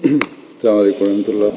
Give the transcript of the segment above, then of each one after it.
السلام علیکم ورحمۃ اللہ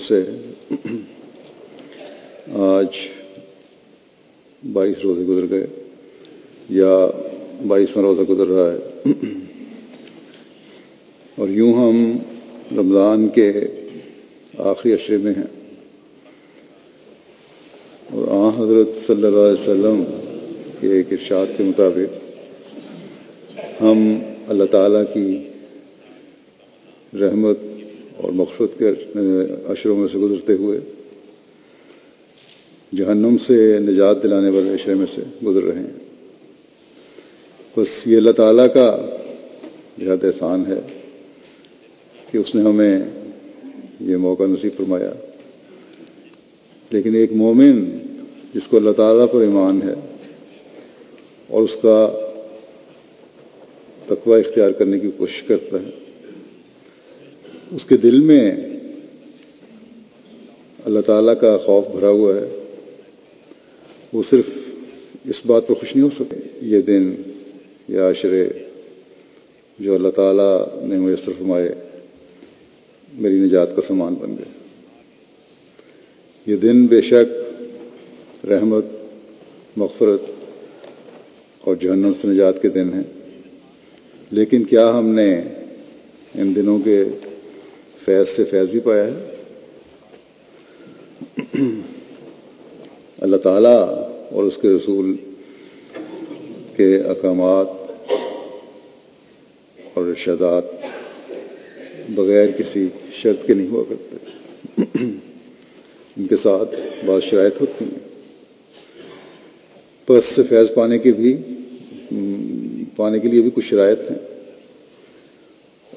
سے آج بائیس روزے گزر گئے یا بائیسواں روزہ گزر رہا ہے۔ اور یوں ہم رمضان کے آخری اشرے میں ہیں۔ اور آ حضرت صلی اللہ علیہ وسلم کے ایک ارشاد کے مطابق ہم اللہ تعالیٰ کی رحمت اور مغفرت کے اشروں میں سے گزرتے ہوئے جہنم سے نجات دلانے والے عشرے میں سے گزر رہے ہیں۔ بس یہ اللہ تعالیٰ کا بہت احسان ہے کہ اس نے ہمیں یہ موقع نصیب فرمایا۔ لیکن ایک مومن جس کو اللہ تعالیٰ پر ایمان ہے اور اس کا تقوی اختیار کرنے کی کوشش کرتا ہے اس کے دل میں اللہ تعالیٰ کا خوف بھرا ہوا ہے۔ وہ صرف اس بات پر خوش نہیں ہو سکے یہ دن یا عشرے جو اللہ تعالیٰ نے میسر فرمائے، میری نجات کا سامان بن گئے۔ یہ دن بے شک رحمت، مغفرت اور جہنم سے نجات کے دن ہیں۔ لیکن کیا ہم نے ان دنوں کے فیض سے فیض بھی پایا ہے۔ اللہ تعالیٰ اور اس کے رسول کے احکامات اور ارشادات بغیر کسی شرط کے نہیں ہوا کرتے۔ ان کے ساتھ بعض شرائط ہوتی ہیں۔ پس سے فیض پانے کے بھی، پانے کے لیے بھی کچھ شرائط ہیں۔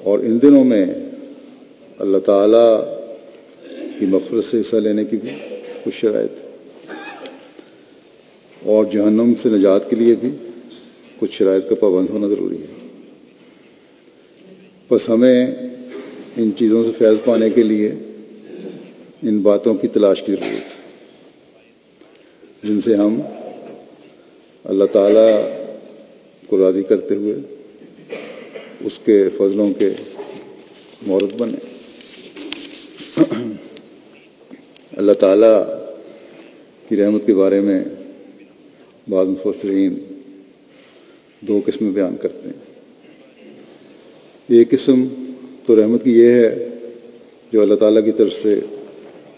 اور ان دنوں میں اللہ تعالیٰ کی مغفرت سے حصہ لینے کی بھی کچھ شرائط اور جہنم سے نجات کے لیے بھی کچھ شرائط کا پابند ہونا ضروری ہے۔ بس ہمیں ان چیزوں سے فیض پانے کے لیے ان باتوں کی تلاش کی ضرورت ہے۔ جن سے ہم اللہ تعالیٰ کو راضی کرتے ہوئے اس کے فضلوں کے مورت بنے۔ اللہ تعالیٰ کی رحمت کے بارے میں بعض مفسرین دو قسمیں بیان کرتے ہیں۔ ایک قسم تو رحمت کی یہ ہے جو اللہ تعالیٰ کی طرف سے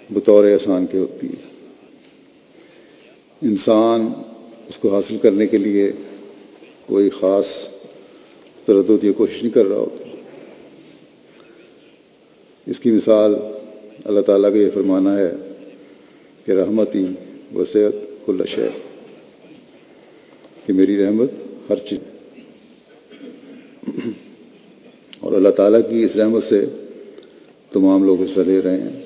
بطور احسان کے ہوتی ہے۔ انسان اس کو حاصل کرنے کے لیے کوئی خاص تردد یہ کوشش نہیں کر رہا ہوتا۔ اس کی مثال اللہ تعالیٰ کا یہ فرمانا ہے کہ رحمتی وسعت کل شہر کہ میری رحمت ہر چیز۔ اور اللہ تعالیٰ کی اس رحمت سے تمام لوگ حصہ لے رہے ہیں۔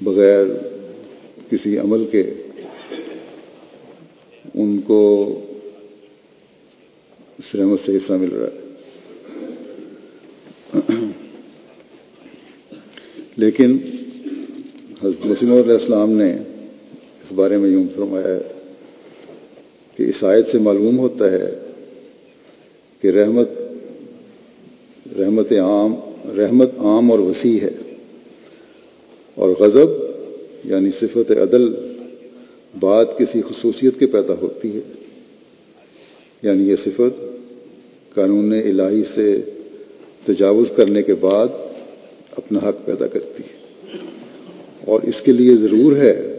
بغیر کسی عمل کے ان کو اس رحمت سے حصہ مل رہا ہے۔ لیکن حضرت وسیم علیہ السلام نے اس بارے میں یوں فرمایا ہے کہ اس آیت سے معلوم ہوتا ہے کہ رحمت رحمت عام رحمت عام اور وسیع ہے اور غضب یعنی صفت عدل بعد کسی خصوصیت کے پیدا ہوتی ہے یعنی یہ صفت قانون الہی سے تجاوز کرنے کے بعد اپنا حق پیدا کرتی ہے۔ اور اس کے لیے ضرور ہے۔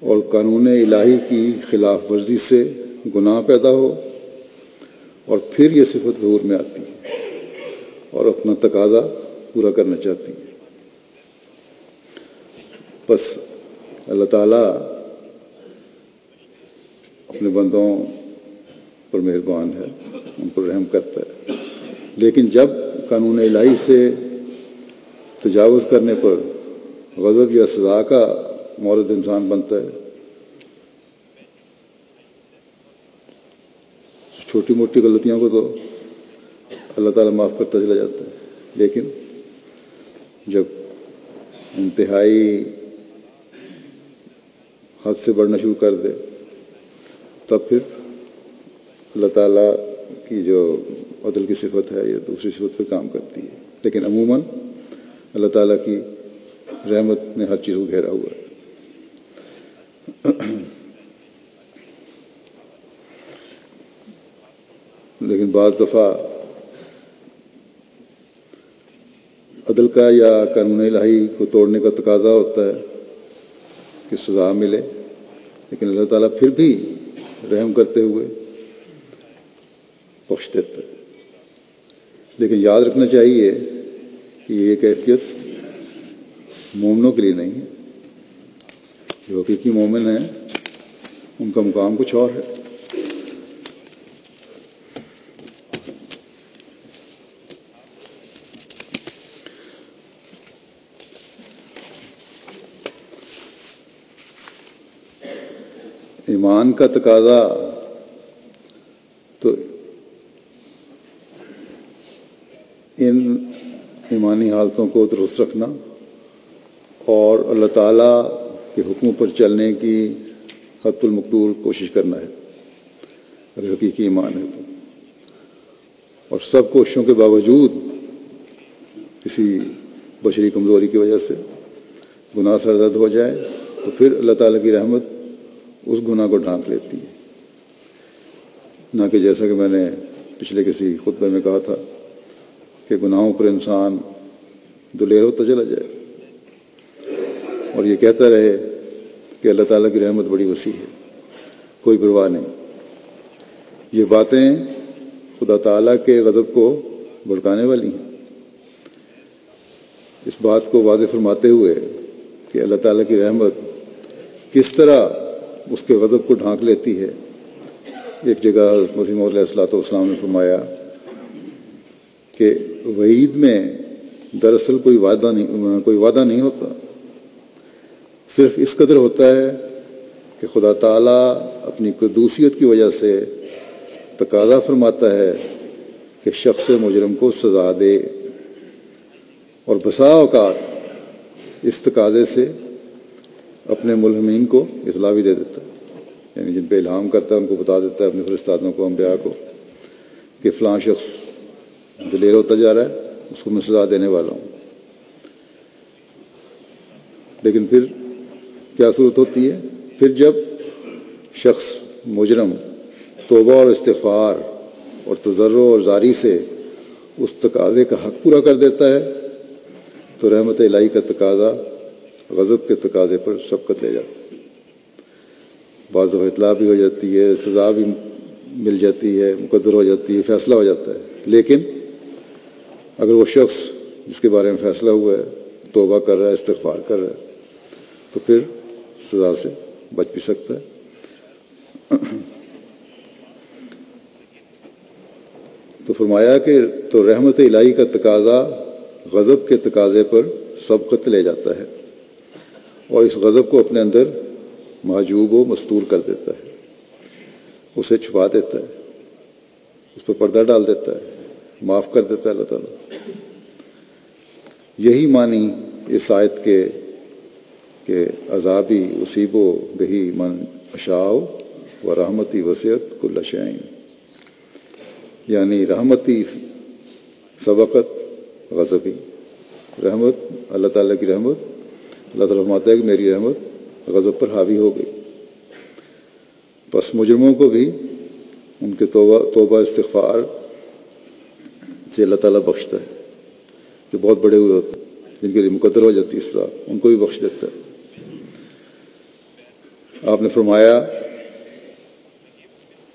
اور قانون الہی کی خلاف ورزی سے گناہ پیدا ہو اور پھر یہ صفت ظہور میں آتی ہے اور اپنا تقاضا پورا کرنا چاہتی ہے۔ بس اللہ تعالیٰ اپنے بندوں پر مہربان ہے، ان پر رحم کرتا ہے۔ لیکن جب قانون الہی سے تجاوز کرنے پر غضب یا سزا کا مورد انسان بنتا ہے، چھوٹی موٹی غلطیوں کو تو اللہ تعالیٰ معاف کرتا چلا جاتا ہے۔ لیکن جب انتہائی حد سے بڑھنا شروع کر دے، تب پھر اللہ تعالیٰ کی جو عدل کی صفت ہے یا دوسری صفت پہ کام کرتی ہے۔ لیکن عموماً اللہ تعالیٰ کی رحمت نے ہر چیز کو گھیرا ہوا ہے۔ لیکن بعض دفعہ عدل کا یا قانون الہی کو توڑنے کا تقاضا ہوتا ہے کہ سزا ملے، لیکن اللہ تعالیٰ پھر بھی رحم کرتے ہوئے بخش دیتا ہے لیکن یاد رکھنا چاہیے کہ یہ کیفیت مومنوں کے لیے نہیں ہے۔ جو حقیقی مومن ہیں، ان کا مقام کچھ اور ہے۔ ایمان کا تقاضا تو ان ایمانی حالتوں کو درست رکھنا اور اللہ تعالیٰ کے حکموں پر چلنے کی حت المقدور کوشش کرنا ہے۔ اگر حقیقی ایمان ہے تو۔ اور سب کوششوں کے باوجود کسی بشری کمزوری کی وجہ سے گناہ سرزد ہو جائے تو پھر اللہ تعالیٰ کی رحمت اس گناہ کو ڈھانک لیتی ہے۔ نہ کہ جیسا کہ میں نے پچھلے کسی خطبے میں کہا تھا کہ گناہوں پر انسان دلیر ہوتا چلا جائے۔ اور یہ کہتا رہے کہ اللہ تعالیٰ کی رحمت بڑی وسیع ہے، کوئی پرواہ نہیں۔ یہ باتیں خدا تعالیٰ کے غضب کو بھڑکانے والی ہیں۔ اس بات کو واضح فرماتے ہوئے کہ اللہ تعالیٰ کی رحمت کس طرح اس کے غضب کو ڈھانک لیتی ہے۔ ایک جگہ مسیم علیہ السلاۃ والسلام نے فرمایا کہ وعید میں دراصل کوئی وعدہ نہیں کوئی وعدہ نہیں ہوتا۔ صرف اس قدر ہوتا ہے کہ خدا تعالیٰ اپنی قدوسیت کی وجہ سے تقاضا فرماتا ہے کہ شخص مجرم کو سزا دے۔ اور بسا اوقات اس تقاضے سے اپنے ملحمین کو اطلاع بھی دے دیتا۔ ہے یعنی جن پہ الہام کرتا ہے، ان کو بتا دیتا ہے، اپنے فرستادوں کو، انبیاء کو کہ فلاں شخص دلیر ہوتا جا رہا ہے، اس کو میں سزا دینے والا ہوں۔ لیکن پھر کیا صورت ہوتی ہے؟ پھر جب شخص مجرم، توبہ اور استغفار اور تجرو اور زاری سے اس تقاضے کا حق پورا کر دیتا ہے، تو رحمت الہی کا تقاضا غضب کے تقاضے پر سبقت لے جاتا ہے۔ بعض دفعہ اطلاع بھی ہو جاتی ہے، سزا بھی مل جاتی ہے، مقدر ہو جاتی ہے، فیصلہ ہو جاتا ہے۔ لیکن اگر وہ شخص جس کے بارے میں فیصلہ ہوا ہے، توبہ کر رہا ہے، استغفار کر رہا ہے، تو پھر سزا سے بچ بھی سکتا ہے۔ تو فرمایا کہ تو رحمت الہی کا تقاضا غضب کے تقاضے پر سبقت لے جاتا ہے اور اس غضب کو اپنے اندر محجوب و مستور کر دیتا ہے۔ اسے چھپا دیتا ہے، اس پر پردہ ڈال دیتا ہے۔ معاف کر دیتا ہے اللہ تعالیٰ۔ یہی معنی اس آیت کے کہ عذابی اصیب و بہی من اشاؤ و رحمتی وسیعت کل شعین یعنی رحمتی سبقت غضبی۔ رحمت، اللہ تعالیٰ کی رحمت، اللہ تعالیٰ فرماتا ہے کہ میری رحمت غضب پر حاوی ہو گئی۔ پس مجرموں کو بھی ان کے توبہ توبہ استغفار سے اللہ تعالیٰ بخشتا ہے، جو بہت بڑے ہوئے ہوتے ہیں، جن کے لیے مقدر ہو جاتی ہے اس ان کو بھی بخش دیتا ہے۔ آپ نے فرمایا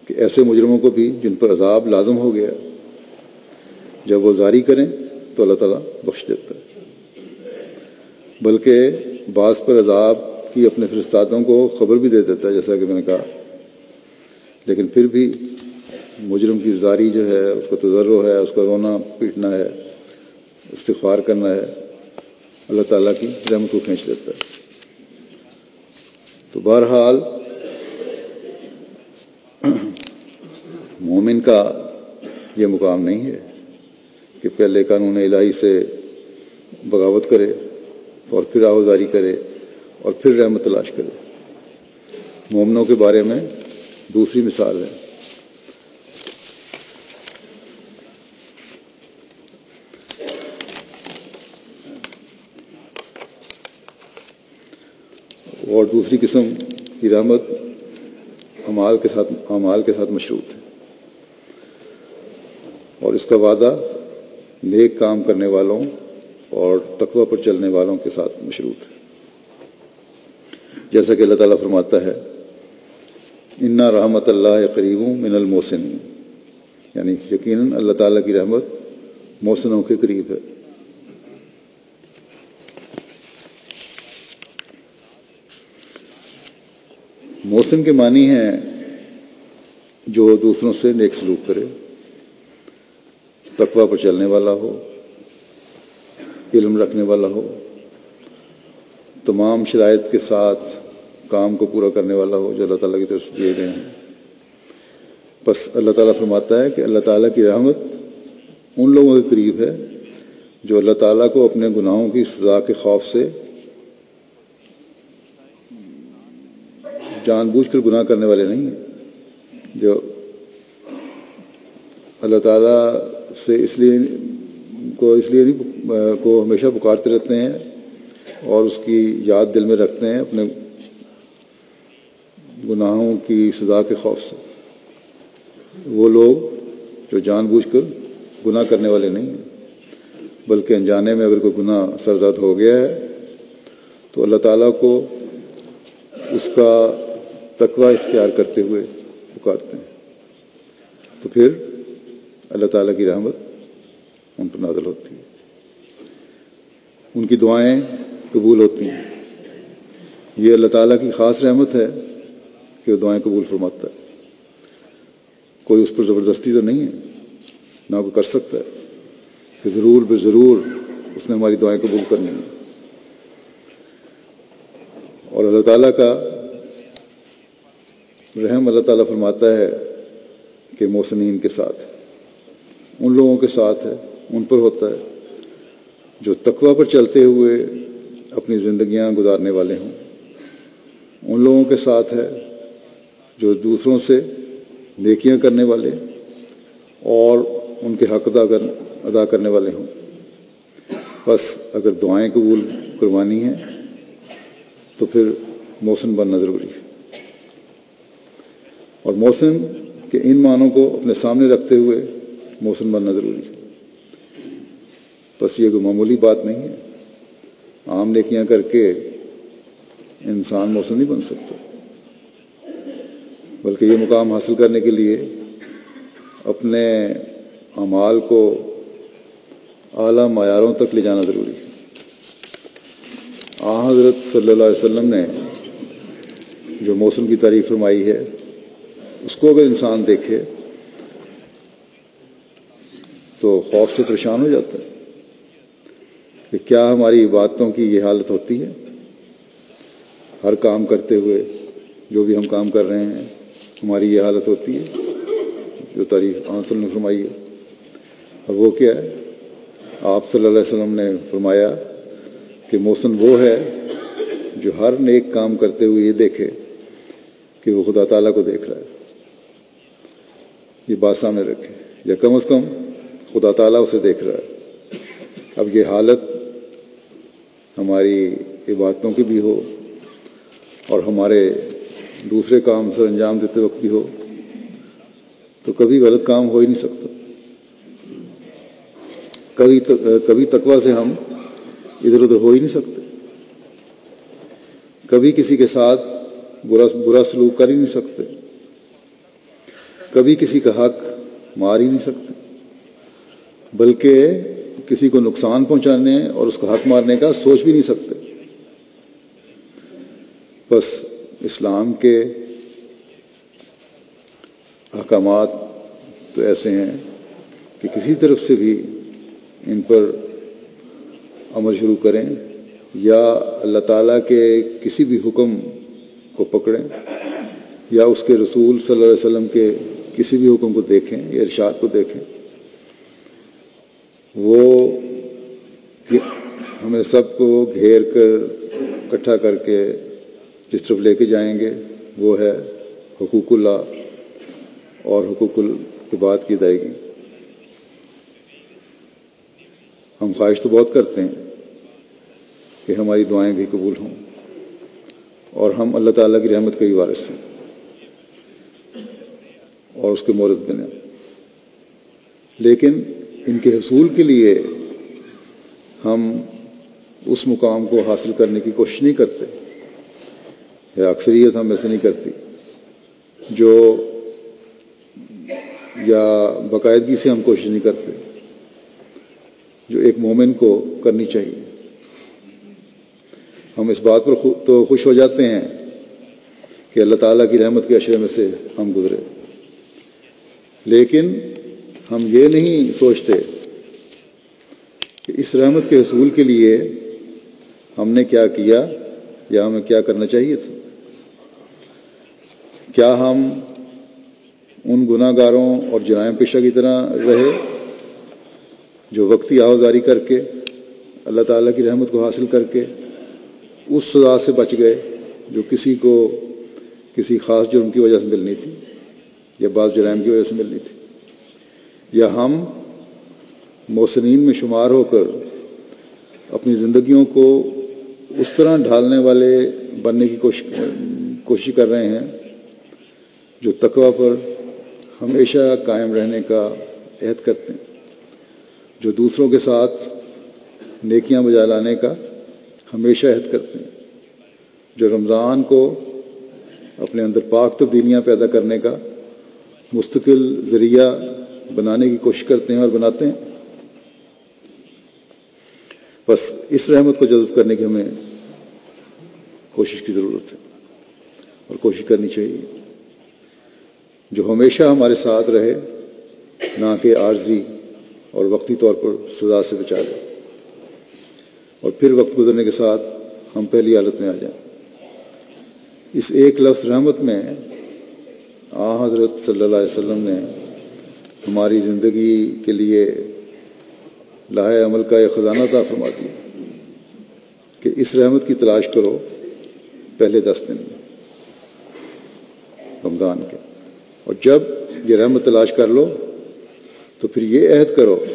کہ ایسے مجرموں کو بھی جن پر عذاب لازم ہو گیا، جب وہ زاری کریں تو اللہ تعالیٰ بخش دیتا ہے۔ بلکہ بعض پر عذاب کی اپنے فرستادوں کو خبر بھی دے دیتا ہے، جیسا کہ میں نے کہا۔ لیکن پھر بھی مجرم کی زاری جو ہے، اس کا تجرب ہے، اس کا رونا پیٹنا ہے، استغفار کرنا ہے، اللہ تعالیٰ کی رحمت کو کھینچ لیتا ہے۔ تو بہرحال، مومن کا یہ مقام نہیں ہے کہ پہلے قانون الہی سے بغاوت کرے اور پھر آوزاری کرے اور پھر رحمت تلاش کرے۔ مومنوں کے بارے میں دوسری مثال ہے۔ اور دوسری قسم کی رحمت امال کے ساتھ امال کے ساتھ مشروط ہے۔ اور اس کا وعدہ نیک کام کرنے والوں اور تقوی پر چلنے والوں کے ساتھ مشروط ہے۔ جیسا کہ اللہ تعالیٰ فرماتا ہے، انا رحمت اللہ قریب من الموسن یعنی یقیناً اللہ تعالیٰ کی رحمت موسنوں کے قریب ہے۔ موسم کے معنی ہیں جو دوسروں سے نیک سلوک کرے، تقوی پر چلنے والا ہو، علم رکھنے والا ہو، تمام شرائط کے ساتھ کام کو پورا کرنے والا ہو جو اللہ تعالیٰ کی طرف سے دیے گئے ہیں۔ بس اللہ تعالیٰ فرماتا ہے کہ اللہ تعالیٰ کی رحمت ان لوگوں کے قریب ہے جو اللہ تعالیٰ کو اپنے گناہوں کی سزا کے خوف سے جان بوجھ کر گناہ کرنے والے نہیں ہیں۔ جو اللہ تعالیٰ سے اس لیے کو اس لیے نہیں کو ہمیشہ پکارتے رہتے ہیں اور اس کی یاد دل میں رکھتے ہیں اپنے گناہوں کی سزا کے خوف سے۔ وہ لوگ جو جان بوجھ کر گناہ کرنے والے نہیں ہیں، بلکہ انجانے میں اگر کوئی گناہ سرزد ہو گیا ہے تو اللہ تعالیٰ کو اس کا تقوی اختیار کرتے ہوئے پکارتے ہیں۔ تو پھر اللہ تعالیٰ کی رحمت ان پر نازل ہوتی ہے۔ ان کی دعائیں قبول ہوتی ہیں۔ یہ اللہ تعالیٰ کی خاص رحمت ہے کہ وہ دعائیں قبول فرماتا ہے۔ کوئی اس پر زبردستی تو نہیں ہے، نہ کوئی کر سکتا ہے کہ ضرور بے ضرور اس نے ہماری دعائیں قبول کرنی ہیں۔ اور اللہ تعالیٰ کا رحم اللہ تعالیٰ فرماتا ہے کہ موسمین کے ساتھ، ان لوگوں کے ساتھ ہے، ان پر ہوتا ہے۔ جو تقوی پر چلتے ہوئے اپنی زندگیاں گزارنے والے ہوں، ان لوگوں کے ساتھ ہے جو دوسروں سے نیکیاں کرنے والے اور ان کے حق ادا کر، ادا کرنے والے ہوں۔ بس اگر دعائیں قبول کروانی ہیں تو پھر موسم بننا ضروری ہے۔ اور موسم کے ان معنوں کو اپنے سامنے رکھتے ہوئے موسم بننا ضروری ہے۔ بس یہ کوئی معمولی بات نہیں ہے۔ عام نیکیاں کر کے انسان موسم نہیں بن سکتا۔ بلکہ یہ مقام حاصل کرنے کے لیے اپنے اعمال کو اعلیٰ معیاروں تک لے جانا ضروری ہے۔ آ، حضرت صلی اللہ علیہ وسلم نے جو موسم کی تعریف فرمائی ہے اس کو اگر انسان دیکھے تو خوف سے پریشان ہو جاتا ہے کہ کیا ہماری عبادتوں کی یہ حالت ہوتی ہے؟ ہر کام کرتے ہوئے جو بھی ہم کام کر رہے ہیں، ہماری یہ حالت ہوتی ہے، جو تعریف آنسل نے فرمائی ہے۔ اور وہ کیا ہے؟ آپ صلی اللہ علیہ وسلم نے فرمایا کہ موسم وہ ہے جو ہر نیک کام کرتے ہوئے یہ دیکھے کہ وہ خدا تعالیٰ کو دیکھ رہا ہے۔ یہ بات سامنے رکھے یا کم از کم خدا تعالیٰ اسے دیکھ رہا ہے۔ اب یہ حالت ہماری عبادتوں کی بھی ہو اور ہمارے دوسرے کام سر انجام دیتے وقت بھی ہو، تو کبھی غلط کام ہو ہی نہیں سکتا۔ کبھی کبھی تقوا سے ہم ادھر ادھر ہو ہی نہیں سکتے۔ کبھی کسی کے ساتھ برا برا سلوک کر ہی نہیں سکتے۔ کبھی کسی کا حق مار ہی نہیں سکتے بلکہ کسی کو نقصان پہنچانے اور اس کا حق مارنے کا سوچ بھی نہیں سکتے۔ بس اسلام کے احکامات تو ایسے ہیں کہ کسی طرف سے بھی ان پر عمل شروع کریں یا اللہ تعالیٰ کے کسی بھی حکم کو پکڑیں یا اس کے رسول صلی اللہ علیہ وسلم کے کسی بھی حکم کو دیکھیں یا ارشاد کو دیکھیں، وہ ہمیں سب کو گھیر کر اکٹھا کر کے جس طرف لے کے جائیں گے، وہ ہے حقوق اللہ اور حقوق العباد کی ادائیگی ہم خواہش تو بہت کرتے ہیں کہ ہماری دعائیں بھی قبول ہوں اور ہم اللہ تعالیٰ کی رحمت کے بھی وارث ہیں۔ اور اس کے مورد بنے۔ لیکن ان کے حصول کے لیے ہم اس مقام کو حاصل کرنے کی کوشش نہیں کرتے۔ یا اکثریت ہم ایسے نہیں کرتی جو یا باقاعدگی سے ہم کوشش نہیں کرتے۔ جو ایک مومن کو کرنی چاہیے۔ ہم اس بات پر تو خوش ہو جاتے ہیں کہ اللہ تعالیٰ کی رحمت کے اشرے میں سے ہم گزرے۔ لیکن ہم یہ نہیں سوچتے کہ اس رحمت کے حصول کے لیے ہم نے کیا کیا یا ہمیں کیا کرنا چاہیے تھا۔ کیا ہم ان گناہ گاروں اور جرائم پیشہ کی طرح رہے جو وقتی آوازاری کر کے، اللہ تعالیٰ کی رحمت کو حاصل کر کے اس سزا سے بچ گئے جو کسی کو کسی خاص جرم کی وجہ سے ملنی تھی؟ یا بعض جرائم کی وجہ سے ملنی تھی۔ یا ہم موسنین میں شمار ہو کر اپنی زندگیوں کو اس طرح ڈھالنے والے بننے کی کوشش کوشش کر رہے ہیں جو تقوی پر ہمیشہ قائم رہنے کا عہد کرتے ہیں، جو دوسروں کے ساتھ نیکیاں بجا لانے کا ہمیشہ عہد کرتے ہیں، جو رمضان کو اپنے اندر پاک تبدیلیاں پیدا کرنے کا مستقل ذریعہ بنانے کی کوشش کرتے ہیں اور بناتے ہیں۔ بس اس رحمت کو جذب کرنے کی ہمیں کوشش کی ضرورت ہے اور کوشش کرنی چاہیے۔ جو ہمیشہ ہمارے ساتھ رہے، نہ کہ عارضی اور وقتی طور پر سزا سے بچا لے۔ اور پھر وقت گزرنے کے ساتھ ہم پہلی حالت میں آ جائیں۔ اس ایک لفظ رحمت میں آ، حضرت صلی اللہ علیہ وسلم نے ہماری زندگی کے لیے لاہ عمل کا ایک خزانہ تھا فرما دیا کہ اس رحمت کی تلاش کرو پہلے دس دن میں، رمضان کے۔ اور جب یہ رحمت تلاش کر لو تو پھر یہ عہد کرو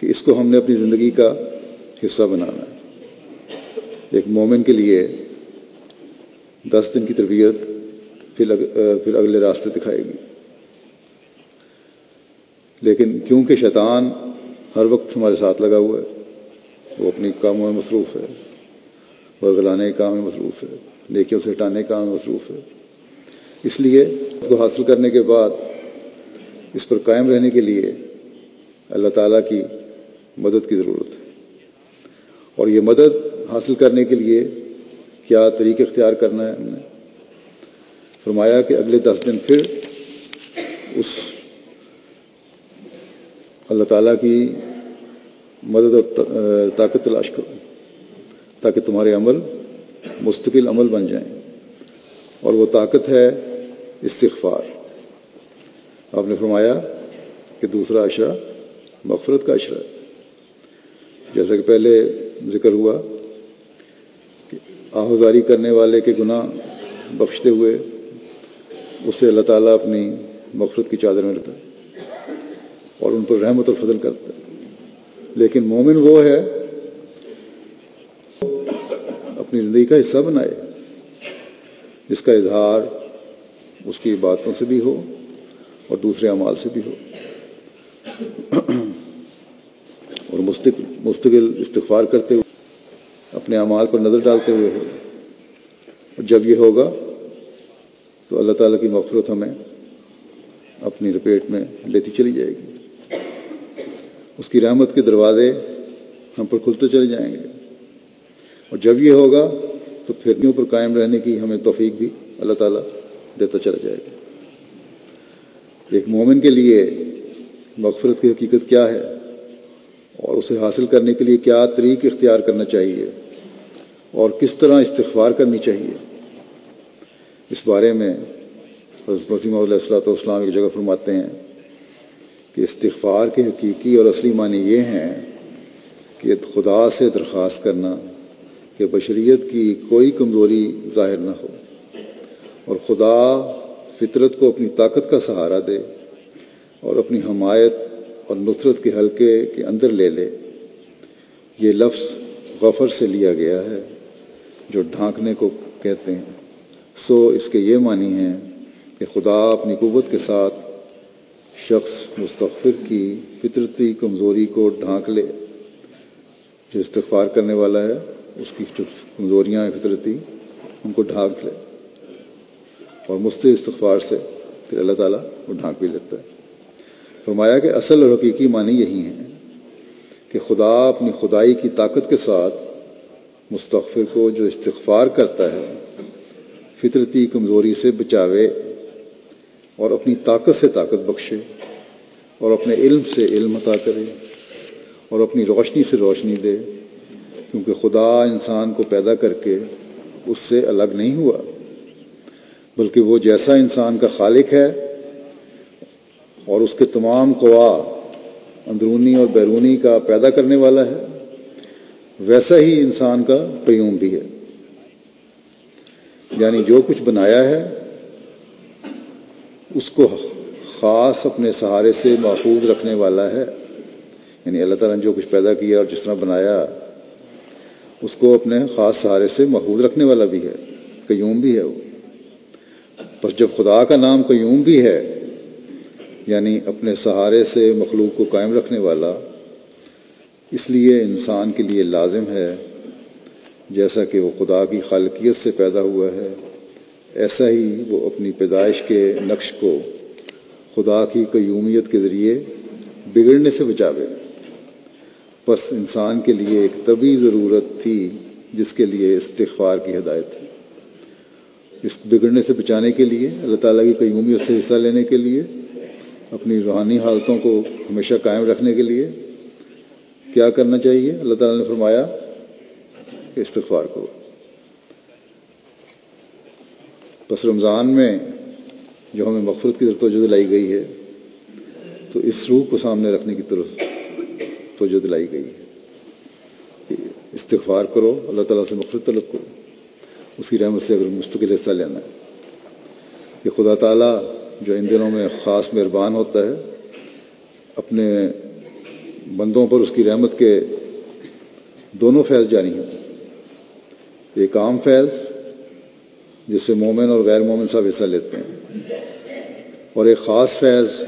کہ اس کو ہم نے اپنی زندگی کا حصہ بنانا ہے۔ ایک مومن کے لیے دس دن کی تربیت پھر پھر اگلے راستے دکھائے گی۔ لیکن کیونکہ شیطان ہر وقت ہمارے ساتھ لگا ہوا ہے، وہ اپنی کاموں میں مصروف ہے گلانے کے کام میں مصروف ہے، نیکیوں سے ہٹانے کا کام میں مصروف ہے۔ اس لیے کو حاصل کرنے کے بعد، اس پر قائم رہنے کے لیے اللہ تعالیٰ کی مدد کی ضرورت ہے۔ اور یہ مدد حاصل کرنے کے لیے کیا طریقے اختیار کرنا ہے؟ ہم نے فرمایا کہ اگلے دس دن پھر اس اللہ تعالیٰ کی مدد اور طاقت تلاش کرو، تاکہ تمہارے عمل مستقل عمل بن جائیں اور وہ طاقت ہے استغفار۔ آپ نے فرمایا کہ دوسرا عشرہ مغفرت کا عشرہ ہے۔ جیسا کہ پہلے ذکر ہوا کہ آہذاری کرنے والے کے گناہ بخشتے ہوئے اسے اللہ تعالیٰ اپنی مغفرت کی چادر میں رہتا ہے اور ان پر رحمت اور فضل کرتا ہے۔ لیکن مومن وہ ہے، اپنی زندگی کا حصہ بنائے، جس کا اظہار اس کی باتوں سے بھی ہو اور دوسرے اعمال سے بھی ہو۔ اور مستقل مستقل استغفار کرتے ہوئے، اپنے اعمال پر نظر ڈالتے ہوئے ہو۔ اور جب یہ ہوگا تو اللہ تعالیٰ کی مغفرت ہمیں اپنی رپیٹ میں لیتی چلی جائے گی۔ اس کی رحمت کے دروازے ہم پر کھلتے چلے جائیں گے۔ اور جب یہ ہوگا تو پھرنیوں پر قائم رہنے کی ہمیں توفیق بھی اللہ تعالیٰ دیتا چلا جائے گا۔ ایک مومن کے لیے مغفرت کی حقیقت کیا ہے؟ اور اسے حاصل کرنے کے لیے کیا طریق اختیار کرنا چاہیے؟ اور کس طرح استغفار کرنی چاہیے؟ اس بارے میں حضرت مسیم علیہ السلاۃ والسلام ایک جگہ فرماتے ہیں کہ استغفار کے حقیقی اور اصلی معنی یہ ہیں کہ خدا سے درخواست کرنا کہ بشریت کی کوئی کمزوری ظاہر نہ ہو اور خدا فطرت کو اپنی طاقت کا سہارا دے اور اپنی حمایت اور نصرت کے حلقے کے اندر لے لے۔ یہ لفظ غفر سے لیا گیا ہے جو ڈھانکنے کو کہتے ہیں۔ سو اس کے یہ معنی ہیں کہ خدا اپنی قوت کے ساتھ شخص مستغفر کی فطرتی کمزوری کو ڈھانک لے، جو استغفار کرنے والا ہے، اس کی جو کمزوریاں ہیں فطرتی، ان کو ڈھانک لے۔ اور مست استغفار سے پھر اللہ تعالیٰ وہ ڈھانک بھی لیتا ہے۔ فرمایا کہ اصل اور حقیقی معنی یہی ہیں کہ خدا اپنی خدائی کی طاقت کے ساتھ مستغفر کو جو استغفار کرتا ہے فطرتی کمزوری سے بچاوے اور اپنی طاقت سے طاقت بخشے اور اپنے علم سے علم عطا کرے اور اپنی روشنی سے روشنی دے، کیونکہ خدا انسان کو پیدا کر کے اس سے الگ نہیں ہوا، بلکہ وہ جیسا انسان کا خالق ہے اور اس کے تمام قوا اندرونی اور بیرونی کا پیدا کرنے والا ہے، ویسا ہی انسان کا قیوم بھی ہے۔ یعنی جو کچھ بنایا ہے، اس کو خاص اپنے سہارے سے محفوظ رکھنے والا ہے۔ یعنی اللہ تعالیٰ نے جو کچھ پیدا کیا اور جس طرح بنایا، اس کو اپنے خاص سہارے سے محفوظ رکھنے والا بھی ہے۔ قیوم بھی ہے وہ۔ بس جب خدا کا نام قیوم بھی ہے یعنی اپنے سہارے سے مخلوق کو قائم رکھنے والا، اس لیے انسان کے لیے لازم ہے جیسا کہ وہ خدا کی خالقیت سے پیدا ہوا ہے، ایسا ہی وہ اپنی پیدائش کے نقش کو خدا کی قیومیت کے ذریعے بگڑنے سے بچاوے۔ بس انسان کے لیے ایک طبی ضرورت تھی جس کے لیے استغفار کی ہدایت تھی۔ اس بگڑنے سے بچانے کے لیے، اللہ تعالیٰ کی قیومیت سے حصہ لینے کے لیے، اپنی روحانی حالتوں کو ہمیشہ قائم رکھنے کے لیے کیا کرنا چاہیے؟ اللہ تعالیٰ نے فرمایا استغفار کرو۔ بس رمضان میں جو ہمیں مغفرت کی طرف توجہ دلائی گئی ہے، تو اس روح کو سامنے رکھنے کی طرف توجہ دلائی گئی ہے۔ استغفار کرو، اللہ تعالیٰ سے مغفرت طلب کرو۔ اس کی رحمت سے اگر مستقل حصہ لینا ہے۔ کہ خدا تعالیٰ جو ان دنوں میں خاص مہربان ہوتا ہے، اپنے بندوں پر اس کی رحمت کے دونوں فیض جاری ہیں۔ ایک عام فیض جس سے مومن اور غیر مومن سب حصہ لیتے ہیں۔ اور ایک خاص فیض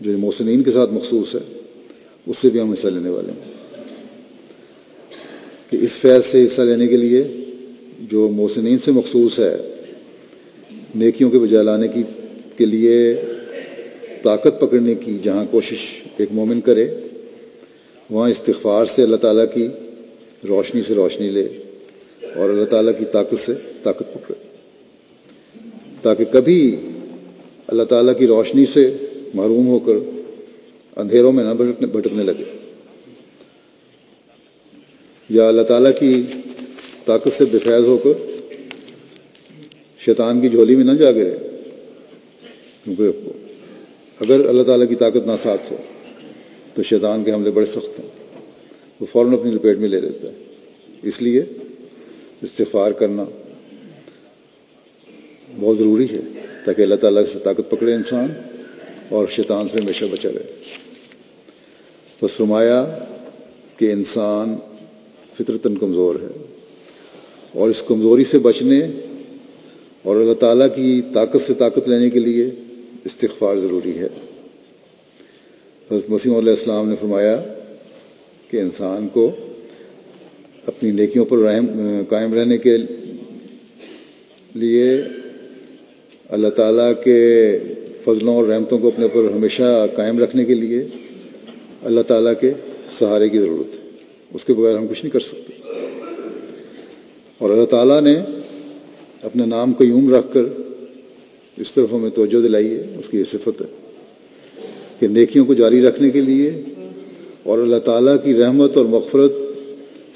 جو محسنین کے ساتھ مخصوص ہے، اس سے بھی ہم حصہ لینے والے ہیں۔ کہ اس فیض سے حصہ لینے کے لیے جو محسنین سے مخصوص ہے، نیکیوں کے بجا لانے کی، کے لیے طاقت پکڑنے کی جہاں کوشش ایک مومن کرے، وہاں استغفار سے اللہ تعالیٰ کی روشنی سے روشنی لے۔ اور اللہ تعالیٰ کی طاقت سے طاقت پکڑے۔ تاکہ کبھی اللہ تعالیٰ کی روشنی سے معروم ہو کر اندھیروں میں نہ بھٹکنے بھٹکنے لگے۔ یا اللہ تعالیٰ کی طاقت سے بے فیض ہو کر شیطان کی جھولی میں نہ جا گرے۔ کیونکہ اگر اللہ تعالیٰ کی طاقت نہ ساتھ ہو، تو شیطان کے حملے بڑے سخت ہیں۔ وہ فوراً اپنی لپیٹ میں لے لیتا ہے۔ اس لیے استغفار کرنا بہت ضروری ہے، تاکہ اللہ تعالیٰ سے طاقت پکڑے انسان اور شیطان سے ہمیشہ بچا رہے۔ بس فرمایا کہ انسان فطرتاً کمزور ہے اور اس کمزوری سے بچنے اور اللہ تعالیٰ کی طاقت سے طاقت لینے کے لیے استغفار ضروری ہے۔ حضرت مسیم علیہ السلام نے فرمایا کہ انسان کو اپنی نیکیوں پر رحم قائم رہنے کے لیے اللہ تعالیٰ کے فضلوں اور رحمتوں کو اپنے اوپر ہمیشہ قائم رکھنے کے لیے اللہ تعالیٰ کے سہارے کی ضرورت ہے۔ اس کے بغیر ہم کچھ نہیں کر سکتے۔ اور اللہ تعالیٰ نے اپنے نام کو یوم رکھ کر اس طرف ہمیں توجہ دلائی ہے، اس کی یہ صفت ہے کہ نیکیوں کو جاری رکھنے کے لیے اور اللہ تعالیٰ کی رحمت اور مغفرت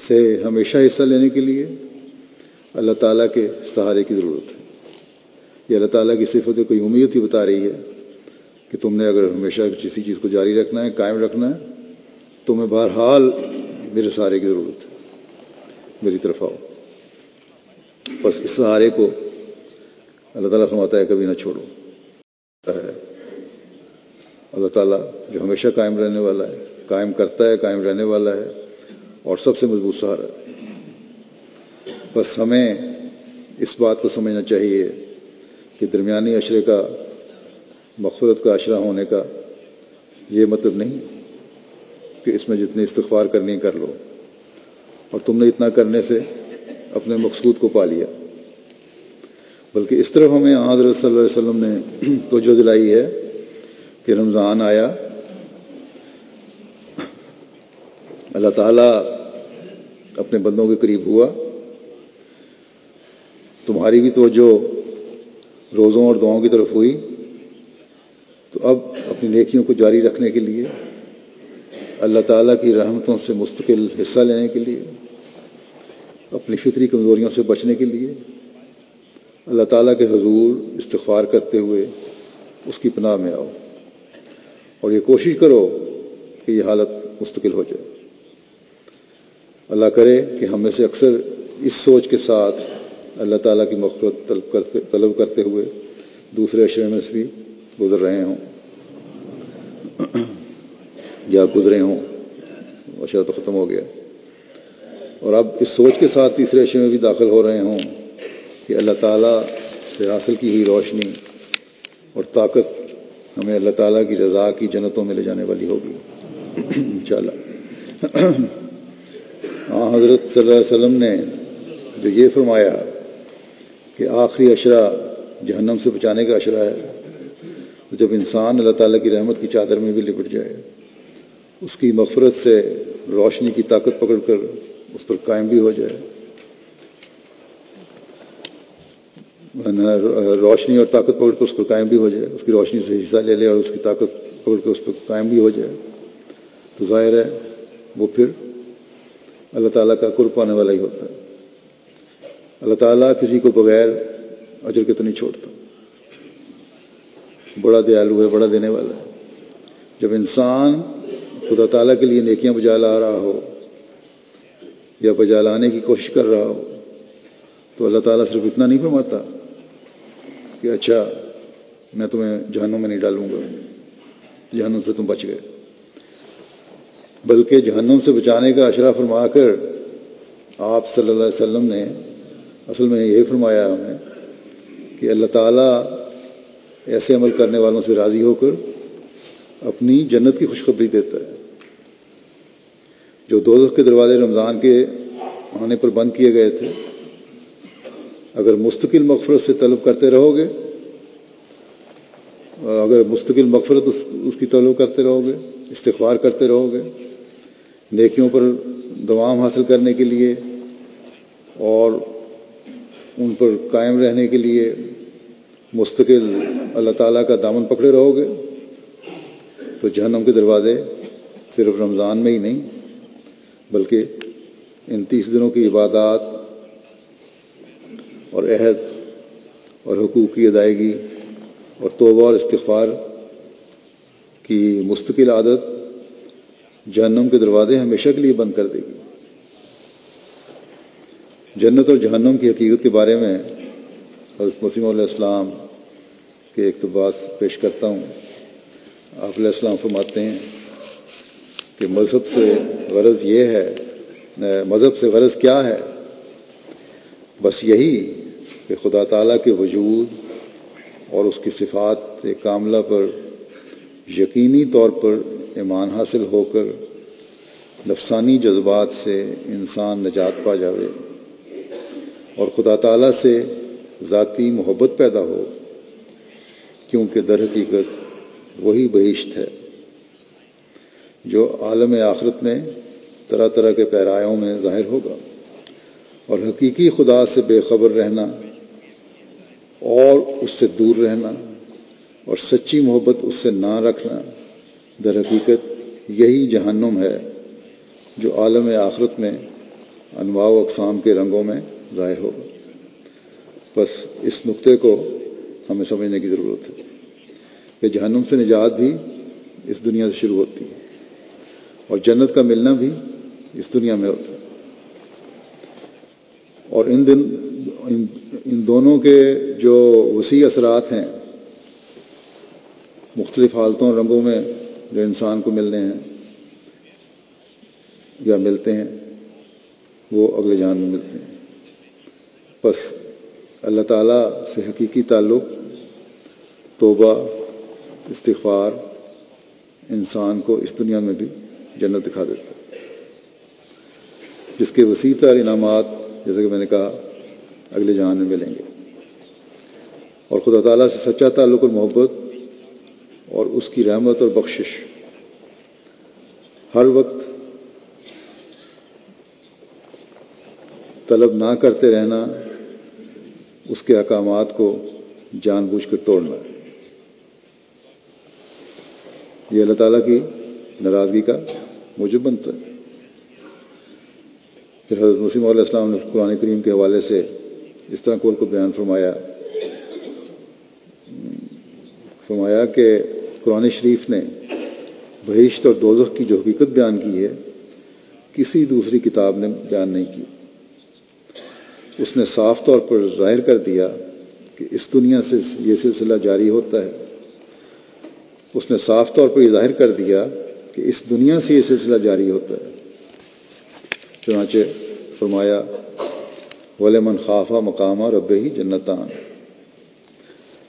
سے ہمیشہ حصہ لینے کے لیے اللہ تعالیٰ کے سہارے کی ضرورت ہے۔ یہ اللہ تعالیٰ کی صفت کوئی امید ہی بتا رہی ہے کہ تم نے اگر ہمیشہ کسی چیز کو جاری رکھنا ہے، قائم رکھنا ہے، تمہیں بہرحال میرے سہارے کی ضرورت ہے۔ میری طرف آؤ۔ بس اس سہارے کو اللہ تعالیٰ فرماتا ہے، کبھی نہ چھوڑو۔ اللہ تعالیٰ جو ہمیشہ قائم رہنے والا ہے، قائم کرتا ہے، قائم رہنے والا ہے اور سب سے مضبوط سہارا بس ہمیں اس بات کو سمجھنا چاہیے کہ درمیانی اشرے کا، مغفرت کا اشرہ ہونے کا یہ مطلب نہیں کہ اس میں جتنی استغفار کرنی کر لو۔ اور تم نے اتنا کرنے سے اپنے مقصود کو پا لیا۔ بلکہ اس طرح ہمیں حضرت صلی اللہ علیہ وسلم نے توجہ دلائی ہے کہ رمضان آیا۔ اللہ تعالیٰ اپنے بندوں کے قریب ہوا۔ تمہاری بھی توجہ روزوں اور دعاؤں کی طرف ہوئی۔ تو اب اپنی نیکیوں کو جاری رکھنے کے لیے، اللہ تعالیٰ کی رحمتوں سے مستقل حصہ لینے کے لیے، اپنی فطری کمزوریوں سے بچنے کے لیے، اللہ تعالیٰ کے حضور استغفار کرتے ہوئے اس کی پناہ میں آؤ۔ اور یہ کوشش کرو کہ یہ حالت مستقل ہو جائے۔ اللہ کرے کہ ہم میں سے اکثر اس سوچ کے ساتھ اللہ تعالیٰ کی مغفرت طلب کرتے طلب کرتے ہوئے دوسرے اشرے میں سے بھی گزر رہے ہوں۔ یا گزرے ہوں۔ اشرا تو ختم ہو گیا۔ اور اب اس سوچ کے ساتھ تیسرے اشرے میں بھی داخل ہو رہے ہوں کہ اللہ تعالیٰ سے حاصل کی ہوئی روشنی اور طاقت ہمیں اللہ تعالیٰ کی رضا کی جنتوں میں لے جانے والی ہوگی۔ چلا ہاں ہاں، حضرت صلی اللہ علیہ وسلم نے جو یہ فرمایا کہ آخری اشرا جہنم سے بچانے کا اشرا ہے، تو جب انسان اللہ تعالیٰ کی رحمت کی چادر میں بھی لپٹ جائے، اس کی مغفرت سے روشنی کی طاقت پکڑ کر اس پر قائم بھی ہو جائے۔ روشنی اور طاقت پکڑ کر اس پر قائم بھی ہو جائے، اس کی روشنی سے حصہ لے لے اور اس کی طاقت پکڑ کے اس پر قائم بھی ہو جائے۔ تو ظاہر ہے، وہ پھر اللہ تعالیٰ کا قرب پانے والا ہی ہوتا ہے۔ اللہ تعالیٰ کسی کو بغیر اجر کے تو نہیں چھوڑتا۔ بڑا دیالو ہے، بڑا دینے والا ہے۔ جب انسان خدا تعالیٰ کے لیے نیکیاں بجا لا رہا ہو یا بجا لانے کی کوشش کر رہا ہو، تو اللہ تعالیٰ صرف اتنا نہیں فرماتا کہ اچھا میں تمہیں جہنم میں نہیں ڈالوں گا، جہنم سے تم بچ گئے۔ بلکہ جہنم سے بچانے کا اشرا فرما کر آپ صلی اللہ علیہ وسلم نے اصل میں یہی فرمایا ہمیں کہ اللہ تعالیٰ ایسے عمل کرنے والوں سے راضی ہو کر اپنی جنت کی خوشخبری دیتا ہے۔ جو دو کے دروازے رمضان کے آنے پر بند کیے گئے تھے، اگر مستقل مغفرت سے طلب کرتے رہو گے اگر مستقل مغفرت اس اس کی طلب کرتے رہو گے استغفار کرتے رہو گے نیکیوں پر دوام حاصل کرنے کے لیے اور ان پر قائم رہنے کے لیے مستقل اللہ تعالیٰ کا دامن پکڑے رہو گے۔ تو جہنم کے دروازے صرف رمضان میں ہی نہیں، بلکہ ان تیس دنوں کی عبادات اور عہد اور حقوق کی ادائیگی اور توبہ اور استغفار کی مستقل عادت جہنم کے دروازے ہمیشہ کے لیے بند کر دے گی۔ جنت اور جہنم کی حقیقت کے بارے میں حضرت مسیم علیہ السلام کے اقتباس پیش کرتا ہوں۔ آپ علیہ السلام فرماتے ہیں کہ مذہب سے غرض یہ ہے، مذہب سے غرض کیا ہے؟ بس یہی کہ خدا تعالیٰ کے وجود اور اس کی صفات کاملہ پر یقینی طور پر ایمان حاصل ہو کر نفسانی جذبات سے انسان نجات پا جاوے اور خدا تعالیٰ سے ذاتی محبت پیدا ہو، کیونکہ در حقیقت وہی بہشت ہے جو عالم آخرت میں طرح طرح کے پیرایوں میں ظاہر ہوگا۔ اور حقیقی خدا سے بے خبر رہنا اور اس سے دور رہنا اور سچی محبت اس سے نہ رکھنا در حقیقت یہی جہنم ہے جو عالم آخرت میں انواع و اقسام کے رنگوں میں ظاہر ہوگا۔ بس اس نقطے کو ہمیں سمجھنے کی ضرورت ہے کہ جہنم سے نجات بھی اس دنیا سے شروع ہوتی ہے اور جنت کا ملنا بھی اس دنیا میں ہوتا ہے۔ اور ان دن، ان دونوں کے جو وسیع اثرات ہیں، مختلف حالتوں رنگوں میں جو انسان کو ملنے ہیں، یا ملتے ہیں، وہ اگلے جان میں ملتے ہیں۔ بس اللہ تعالیٰ سے حقیقی تعلق، توبہ، استغفار انسان کو اس دنیا میں بھی جنت دکھا دیتا ہے۔ جس کے وسیع تر انعامات، جیسے کہ میں نے کہا، اگلے جہان میں ملیں گے۔ اور خدا تعالیٰ سے سچا تعلق اور محبت اور اس کی رحمت اور بخشش۔ ہر وقت طلب نہ کرتے رہنا، اس کے احکامات کو جان بوجھ کر توڑنا۔ یہ اللہ تعالیٰ کی ناراضگی کا موجب بنتا ہے۔ پھر حضرت مسیم علیہ السلام نے قرآن کریم کے حوالے سے اس طرح کول کو بیان فرمایا۔ فرمایا کہ قرآن شریف نے بہشت اور دوزخ کی جو حقیقت بیان کی ہے، کسی دوسری کتاب نے بیان نہیں کی۔ اس نے صاف طور پر ظاہر کر دیا کہ اس دنیا سے یہ سلسلہ جاری ہوتا ہے۔ اس نے صاف طور پر یہ ظاہر کر دیا کہ اس دنیا سے یہ سلسلہ جاری ہوتا ہے۔ چنانچہ فرمایا ولی من خافہ مقامہ رب ہی جنتان۔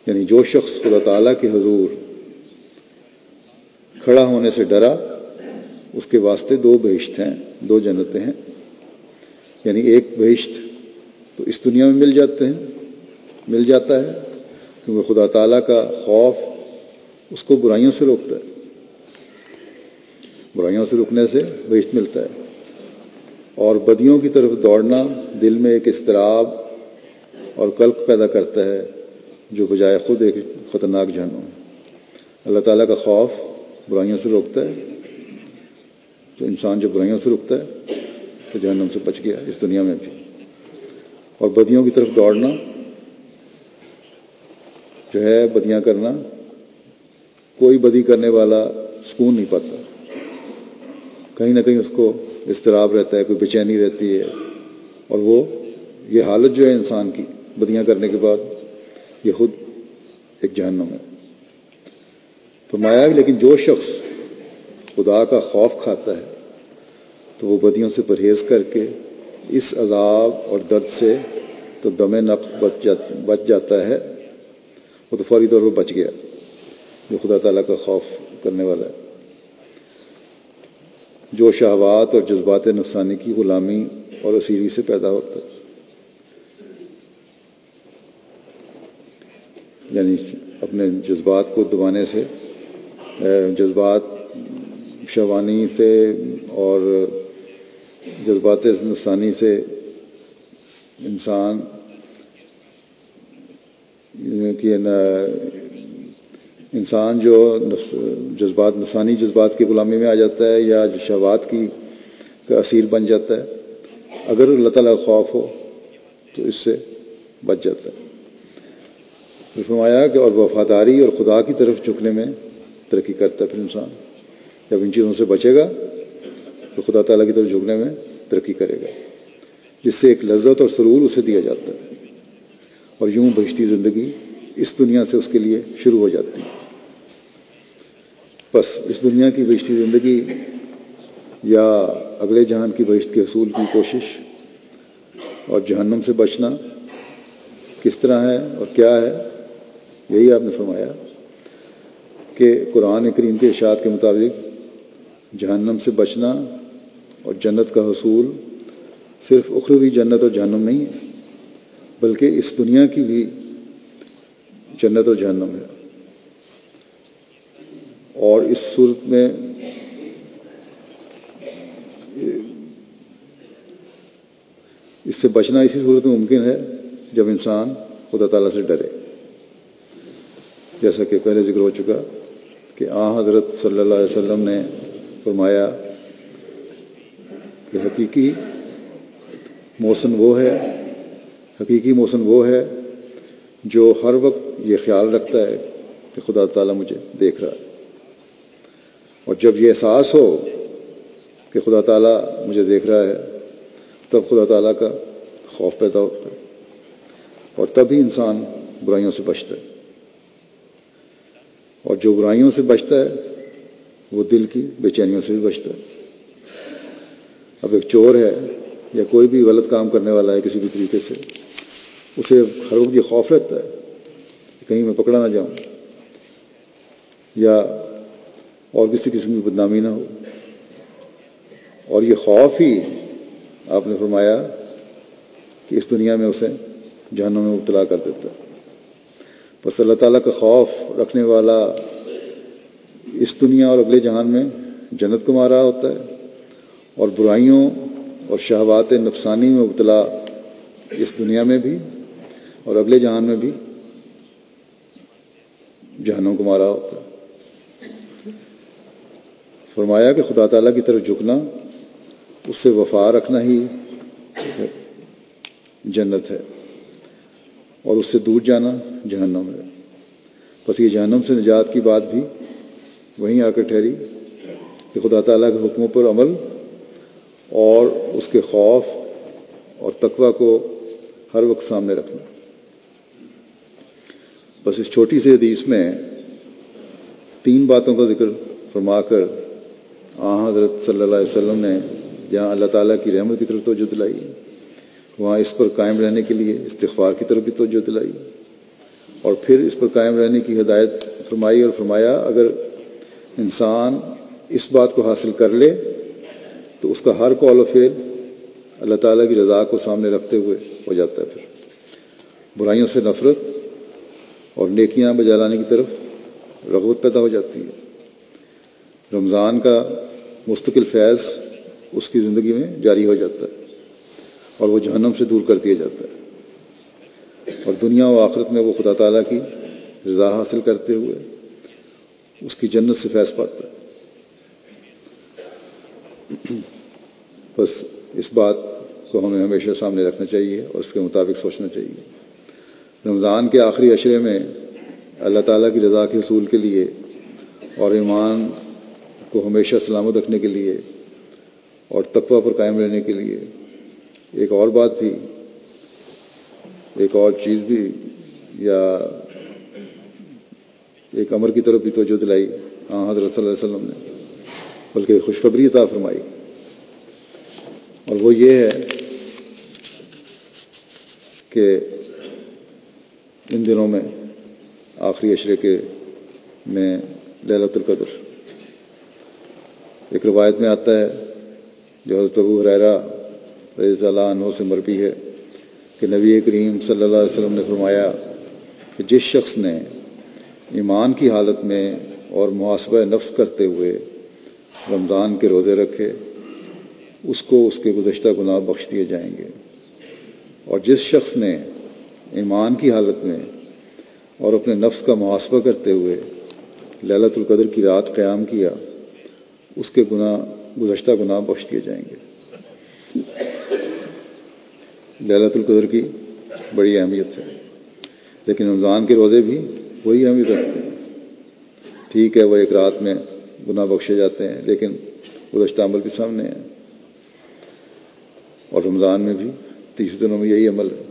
یعنی جو شخص خدا تعالیٰ کے حضور کھڑا ہونے سے ڈرا، اس کے واسطے دو بہشت ہیں، دو جنتیں ہیں۔ یعنی ایک بہشت تو اس دنیا میں مل جاتے ہیں، مل جاتا ہے، کیونکہ خدا تعالیٰ کا خوف اس کو برائیوں سے روکتا ہے۔ برائیوں سے رکنے سے بہشت ملتا ہے۔ اور بدیوں کی طرف دوڑنا دل میں ایک اضطراب اور قلق پیدا کرتا ہے، جو بجائے خود ایک خطرناک جہنم اللہ تعالیٰ کا خوف برائیوں سے روکتا ہے۔ تو انسان جو برائیوں سے رکتا ہے، تو جہنم سے بچ گیا اس دنیا میں بھی۔ اور بدیوں کی طرف دوڑنا، جو ہے بدیاں کرنا، کوئی بدی کرنے والا سکون نہیں پاتا۔ کہیں نہ کہیں اس کو اضطراب رہتا ہے، کوئی بے چینی رہتی ہے۔ اور وہ، یہ حالت جو ہے انسان کی، بدیاں کرنے کے بعد، یہ خود ایک جہنم ہے۔ تو مایا لیکن جو شخص خدا کا خوف کھاتا ہے، تو وہ بدیوں سے پرہیز کر کے اس عذاب اور درد سے تو دم نقص بچ بچ جاتا ہے، وہ تو فوری طور پر بچ گیا، جو خدا تعالیٰ کا خوف کرنے والا ہے۔ جو شہوات اور جذبات نفسانی کی غلامی اور اسیری سے پیدا ہوتا ہے۔ یعنی اپنے جذبات کو دبانے سے جذبات شوانی سے اور جذبات نفسانی سے انسان، کہ انسان جو جذبات، نفسانی جذبات کی غلامی میں آ جاتا ہے یا شہوات کی کا اسیر بن جاتا ہے، اگر اللہ تعالیٰ خوف ہو تو اس سے بچ جاتا ہے۔ فرمایا کہ اور وفاداری اور خدا کی طرف جھکنے میں ترقی کرتا ہے پھر انسان۔ جب ان چیزوں سے بچے گا، تو خدا تعالیٰ کی طرف جھکنے میں ترقی کرے گا۔ جس سے ایک لذت اور سرور اسے دیا جاتا ہے۔ اور یوں بہشتی زندگی اس دنیا سے اس کے لیے شروع ہو جاتی ہے۔ بس اس دنیا کی بہشتی زندگی یا اگلے جہان کی بہشت کے حصول کی کوشش اور جہنم سے بچنا کس طرح ہے اور کیا ہے، یہی آپ نے فرمایا۔ کہ قرآن کریم کے اشاعت کے مطابق جہنم سے بچنا اور جنت کا حصول صرف اخروی جنت اور جہنم نہیں ہے، بلکہ اس دنیا کی بھی جنت اور جہنم ہے۔ اور اس صورت میں اس سے بچنا اسی صورت میں ممکن ہے جب انسان خدا تعالیٰ سے ڈرے۔ جیسا کہ پہلے ذکر ہو چکا کہ آ حضرت صلی اللہ علیہ وسلم نے فرمایا کہ حقیقی موسم وہ ہے، حقیقی موسم وہ ہے جو ہر وقت یہ خیال رکھتا ہے کہ خدا تعالیٰ مجھے دیکھ رہا ہے۔ اور جب یہ احساس ہو کہ خدا تعالیٰ مجھے دیکھ رہا ہے، تب خدا تعالیٰ کا خوف پیدا ہوتا ہے اور تب ہی انسان برائیوں سے بچتا ہے۔ جو برائیوں سے بچتا ہے، وہ دل کی بے چینیوں سے بھی بچتا ہے۔ اب ایک چور ہے یا کوئی بھی غلط کام کرنے والا ہے کسی بھی طریقے سے، اسے ہر وقت یہ خوف رہتا ہے کہ کہیں میں پکڑا نہ جاؤں۔ یا اور کسی قسم کی بدنامی نہ ہو۔ اور یہ خوف ہی آپ نے فرمایا کہ اس دنیا میں اسے جہنم میں مبتلا کر دیتا ہے۔ بس اللہ تعالیٰ کا خوف رکھنے والا اس دنیا اور اگلے جہان میں جنت کو مارا ہوتا ہے اور برائیوں اور شہوات نفسانی میں مبتلا اس دنیا میں بھی اور اگلے جہان میں بھی جہنم کو مارا ہوتا ہے۔ فرمایا کہ خدا تعالیٰ کی طرف جھکنا، اس سے وفا رکھنا ہی جنت ہے اور اس سے دور جانا جہنم ہے۔ بس یہ جہنم سے نجات کی بات بھی وہیں آ کر ٹھہری کہ خدا تعالیٰ کے حکموں پر عمل اور اس کے خوف اور تقوی کو ہر وقت سامنے رکھنا۔ بس اس چھوٹی سی حدیث میں تین باتوں کا ذکر فرما کر آ حضرت صلی اللہ علیہ وسلم نے جہاں اللہ تعالیٰ کی رحمت کی طرف توجہ دلائی، وہاں اس پر قائم رہنے کے لیے استغفار کی طرف بھی توجہ دلائی اور پھر اس پر قائم رہنے کی ہدایت فرمائی اور فرمایا، اگر انسان اس بات کو حاصل کر لے تو اس کا ہر قول و فعل اللہ تعالیٰ کی رضا کو سامنے رکھتے ہوئے ہو جاتا ہے پھر۔ برائیوں سے نفرت اور نیکیاں بجا لانے کی طرف رغبت پیدا ہو جاتی ہے۔ رمضان کا مستقل فیض اس کی زندگی میں جاری ہو جاتا ہے اور وہ جہنم سے دور کر دیا جاتا ہے۔ اور دنیا و آخرت میں وہ خدا تعالیٰ کی رضا حاصل کرتے ہوئے اس کی جنت سے فیض پاتا ہے بس اس بات کو ہمیں ہمیشہ سامنے رکھنا چاہیے اور اس کے مطابق سوچنا چاہیے۔ رمضان کے آخری اشرے میں اللہ تعالیٰ کی رضا کے حصول کے لیے اور ایمان کو ہمیشہ سلامت رکھنے کے لیے اور تقوی پر قائم رہنے کے لیے ایک اور بات بھی، ایک اور چیز بھی، یا ایک امر کی طرف بھی توجہ دلائی ہاں حضرت صلی اللہ علیہ وسلم نے، بلکہ خوشخبری عطا فرمائی۔ اور وہ یہ ہے کہ ان دنوں میں آخری اشرے کے میں للت القدر۔ ایک روایت میں آتا ہے، جو حضرت ابو حریرہ رضی اللہ عنہ سے مربی ہے، کہ نبی کریم صلی اللہ علیہ وسلم نے فرمایا کہ جس شخص نے ایمان کی حالت میں اور محاسبہ نفس کرتے ہوئے رمضان کے روزے رکھے، اس کو اس کے گزشتہ گناہ بخش دیے جائیں گے۔ اور جس شخص نے ایمان کی حالت میں اور اپنے نفس کا محاسبہ کرتے ہوئے للت القدر کی رات قیام کیا، اس کے گناہ، گزشتہ گناہ بخش دیے جائیں گے۔ للت القدر کی بڑی اہمیت ہے۔ لیکن رمضان کے روزے بھی وہی اہمیت رکھتے ہیں۔ ٹھیک ہے، وہ ایک رات میں گناہ بخشے جاتے ہیں، لیکن گزشتہ عمل بھی سامنے ہے۔ اور رمضان میں بھی تیس دنوں میں یہی عمل ہے۔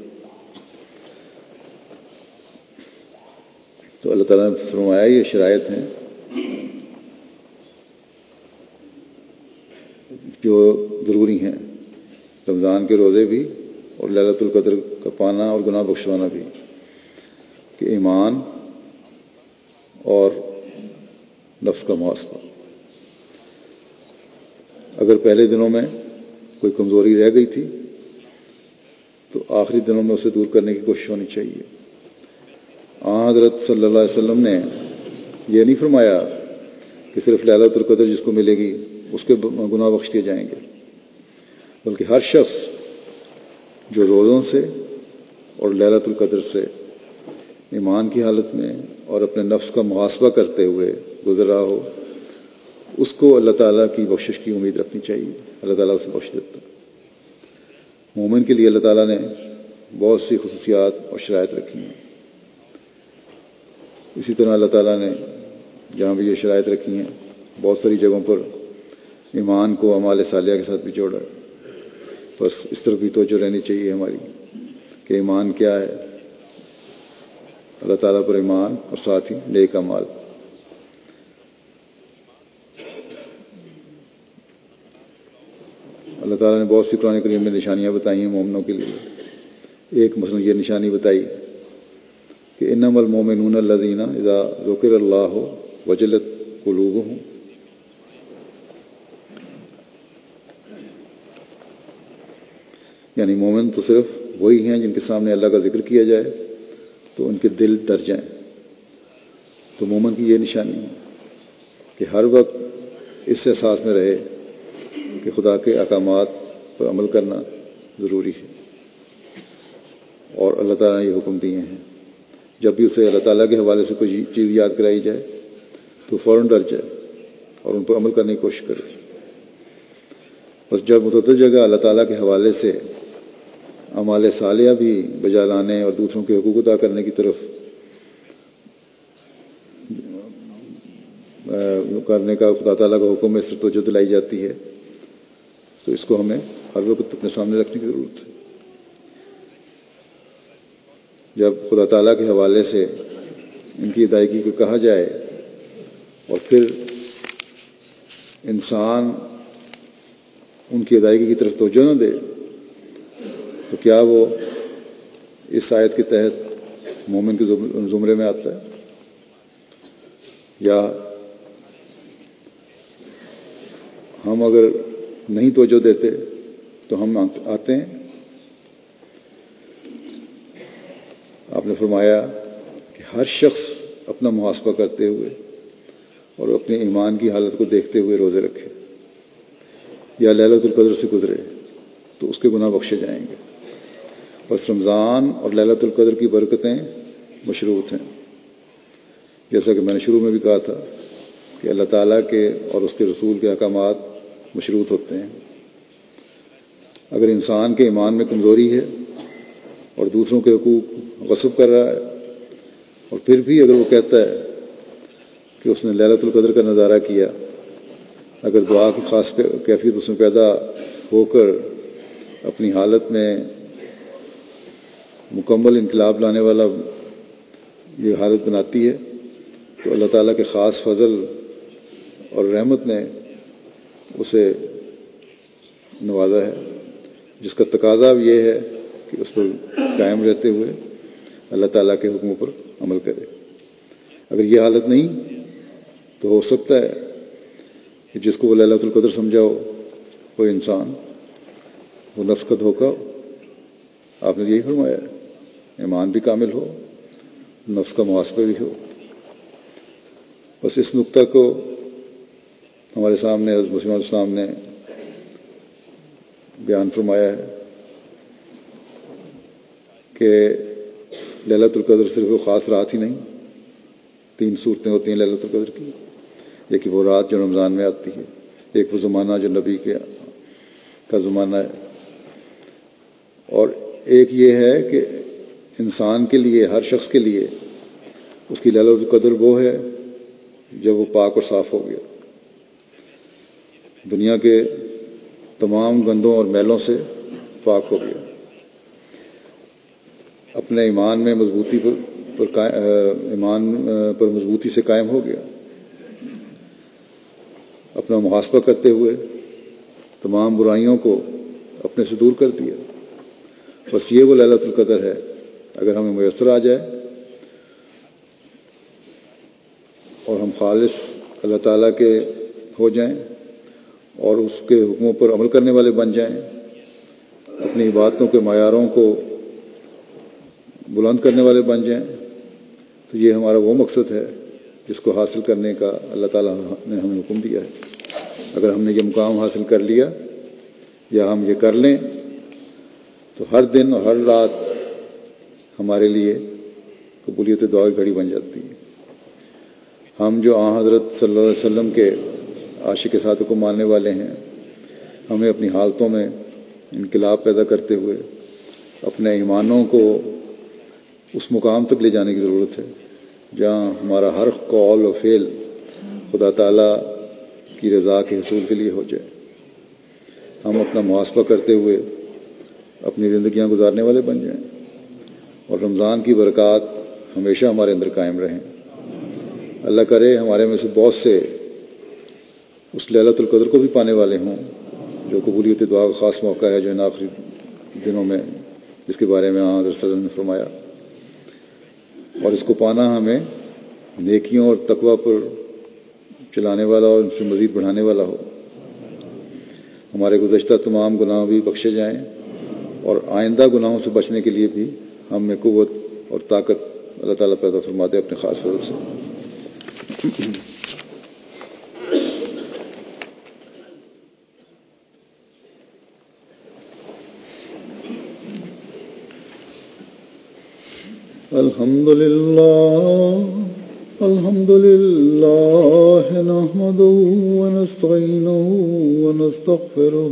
تو اللہ تعالیٰ نے فرمایا، یہ شرائط ہیں جو ضروری ہیں۔ رمضان کے روزے بھی اور للت القدر کا پانا اور گناہ بخشوانا بھی۔ کہ ایمان اور نفس کا محاسبہ اگر پہلے دنوں میں کوئی کمزوری رہ گئی تھی، تو آخری دنوں میں اسے دور کرنے کی کوشش ہونی چاہیے۔ آ حضرت صلی اللہ علیہ وسلم نے یہ نہیں فرمایا کہ صرف لالت القدر جس کو ملے گی، اس کے گناہ بخش دیے جائیں گے، بلکہ ہر شخص جو روزوں سے اور للت القدر سے ایمان کی حالت میں اور اپنے نفس کا محاسبہ کرتے ہوئے گزر رہا ہو، اس کو اللہ تعالیٰ کی بخشش کی امید رکھنی چاہیے۔ اللہ تعالیٰ اسے بخش دیتا۔ مومن کے لیے اللہ تعالیٰ نے بہت سی خصوصیات اور شرائط رکھی ہیں۔ اسی طرح اللہ تعالیٰ نے جہاں بھی یہ شرائط رکھی ہیں، بہت ساری جگہوں پر ایمان کو امال صالحہ کے ساتھ بھی جوڑا ہے۔ بس اس طرح بھی توجہ رہنی چاہیے ہماری کہ ایمان کیا ہے۔ اللہ تعالیٰ پر ایمان اور ساتھ ہی نیک امال۔ اللہ تعالیٰ نے بہت سی قرآن کریم میں نشانیاں بتائی ہیں مومنوں کے لیے۔ ایک مثلا یہ نشانی بتائی کہ انم المومنون الزینہ اذا ذکر اللہ ہو وجلت قلوب ہوں یعنی مومن تو صرف وہی ہیں جن کے سامنے اللہ کا ذکر کیا جائے۔ تو ان کے دل ڈر جائیں۔ تو مومن کی یہ نشانی ہے کہ ہر وقت اس احساس میں رہے کہ خدا کے احکامات پر عمل کرنا ضروری ہے۔ اور اللہ تعالیٰ نے یہ حکم دیے ہیں۔ جب بھی اسے اللہ تعالیٰ کے حوالے سے کوئی چیز یاد کرائی جائے تو فوراً ڈر جائے اور ان پر عمل کرنے کی کوشش کرے۔ بس جب متعدد جگہ اللہ تعالیٰ کے حوالے سے امال صالحہ بھی بجا لانے اور دوسروں کے حقوق ادا کرنے کی طرف کرنے کا خدا تعالیٰ کا حکم میں صرف توجہ دلائی جاتی ہے۔ تو اس کو ہمیں ہر وقت اپنے سامنے رکھنے کی ضرورت ہے۔ جب خدا تعالیٰ کے حوالے سے ان کی ادائیگی کو کہا جائے اور پھر انسان ان کی ادائیگی کی طرف توجہ نہ دے تو کیا وہ اس آیت کے تحت مومن کے زمرے میں آتا ہے؟ یا ہم اگر نہیں توجہ دیتے تو ہم آتے ہیں؟ آپ نے فرمایا کہ ہر شخص اپنا محاسبہ کرتے ہوئے اور اپنے ایمان کی حالت کو دیکھتے ہوئے روزے رکھے، یا للت القدر سے گزرے تو اس کے گناہ بخشے جائیں گے۔ بس رمضان اور للت القدر کی برکتیں مشروط ہیں۔ جیسا کہ میں نے شروع میں بھی کہا تھا کہ اللہ تعالیٰ کے اور اس کے رسول کے احکامات مشروط ہوتے ہیں۔ اگر انسان کے ایمان میں کمزوری ہے اور دوسروں کے حقوق غصب کر رہا ہے اور پھر بھی اگر وہ کہتا ہے کہ اس نے للت القدر کا نظارہ کیا، اگر دعا کی خاص کیفیت اس میں پیدا ہو کر اپنی حالت میں مکمل انقلاب لانے والا یہ حالت بناتی ہے تو اللہ تعالیٰ کے خاص فضل اور رحمت نے اسے نوازا ہے۔ جس کا تقاضا یہ ہے کہ اس پر قائم رہتے ہوئے اللہ تعالیٰ کے حکموں پر عمل کرے۔ اگر یہ حالت نہیں تو ہو سکتا ہے کہ جس کو وہ للت القدر سمجھاؤ، وہ انسان، وہ نفس کا دھوکہ آپ نے یہی فرمایا ایمان بھی کامل ہو، نفس کا محاسبہ بھی ہو۔ بس اس نقطہ کو ہمارے سامنے، حضرت مسلم السلام نے بیان فرمایا ہے کہ للت القدر صرف وہ خاص رات ہی نہیں، تین صورتیں ہوتی ہیں للت القدر کی۔ ایک وہ رات جو رمضان میں آتی ہے، ایک وہ زمانہ جو نبی کے کا زمانہ ہے۔ اور ایک یہ ہے کہ انسان کے لیے، ہر شخص کے لیے اس کی للت القدر وہ ہے جب وہ پاک اور صاف ہو گیا۔ دنیا کے تمام گندوں اور میلوں سے پاک ہو گیا۔ اپنے ایمان میں مضبوطی پر پر ایمان پر مضبوطی سے قائم ہو گیا۔ اپنا محاسبہ کرتے ہوئے تمام برائیوں کو اپنے سے دور کر دیا۔ بس یہ وہ للت القدر ہے اگر ہمیں میسر آ جائے اور ہم خالص اللہ تعالیٰ کے ہو جائیں اور اس کے حکموں پر عمل کرنے والے بن جائیں، اپنی عبادتوں کے معیاروں کو بلند کرنے والے بن جائیں، تو یہ ہمارا وہ مقصد ہے جس کو حاصل کرنے کا اللہ تعالیٰ نے ہمیں حکم دیا ہے۔ اگر ہم نے یہ مقام حاصل کر لیا یا ہم یہ کر لیں، تو ہر دن اور ہر رات ہمارے لیے قبولیت دعا گھڑی بن جاتی ہے۔ ہم جو آ حضرت صلی اللہ علیہ وسلم کے عاشق ساتھ کو ماننے والے ہیں، ہمیں اپنی حالتوں میں انقلاب پیدا کرتے ہوئے اپنے ایمانوں کو اس مقام تک لے جانے کی ضرورت ہے، جہاں ہمارا ہر قول و فعل خدا تعالیٰ کی رضا کے حصول کے لیے ہو جائے۔ ہم اپنا محاسبہ کرتے ہوئے اپنی زندگیاں گزارنے والے بن جائیں۔ اور رمضان کی برکات ہمیشہ ہمارے اندر قائم رہیں۔ اللہ کرے ہمارے میں سے بہت سے اس للت القدر کو بھی پانے والے ہوں جو قبولیت دعا کا خاص موقع ہے جو ان آخری دنوں میں جس کے بارے میں آدر صلی نے فرمایا۔ اور اس کو پانا ہمیں نیکیوں اور تقوی پر چلانے والا اور ان سے مزید بڑھانے والا ہو۔ ہمارے گزشتہ تمام گناہ بھی بخشے جائیں اور آئندہ گناہوں سے بچنے کے لیے بھی ہم میں قوت اور طاقت اللہ تعالیٰ پیدا فرماتے اپنے خاص فضل سے۔ الحمد لله الحمد لله نحمده ونستعينه ونستغفره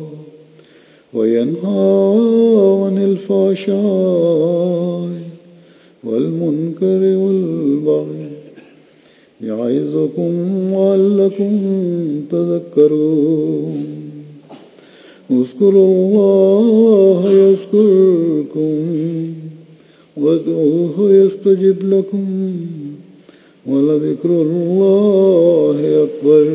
وينهى عن الفحشاء والمنكر والبغي يعظكم لعلكم تذكرون اذكروا الله يذكركم وادعوه يستجب لكم ولذكر الله أكبر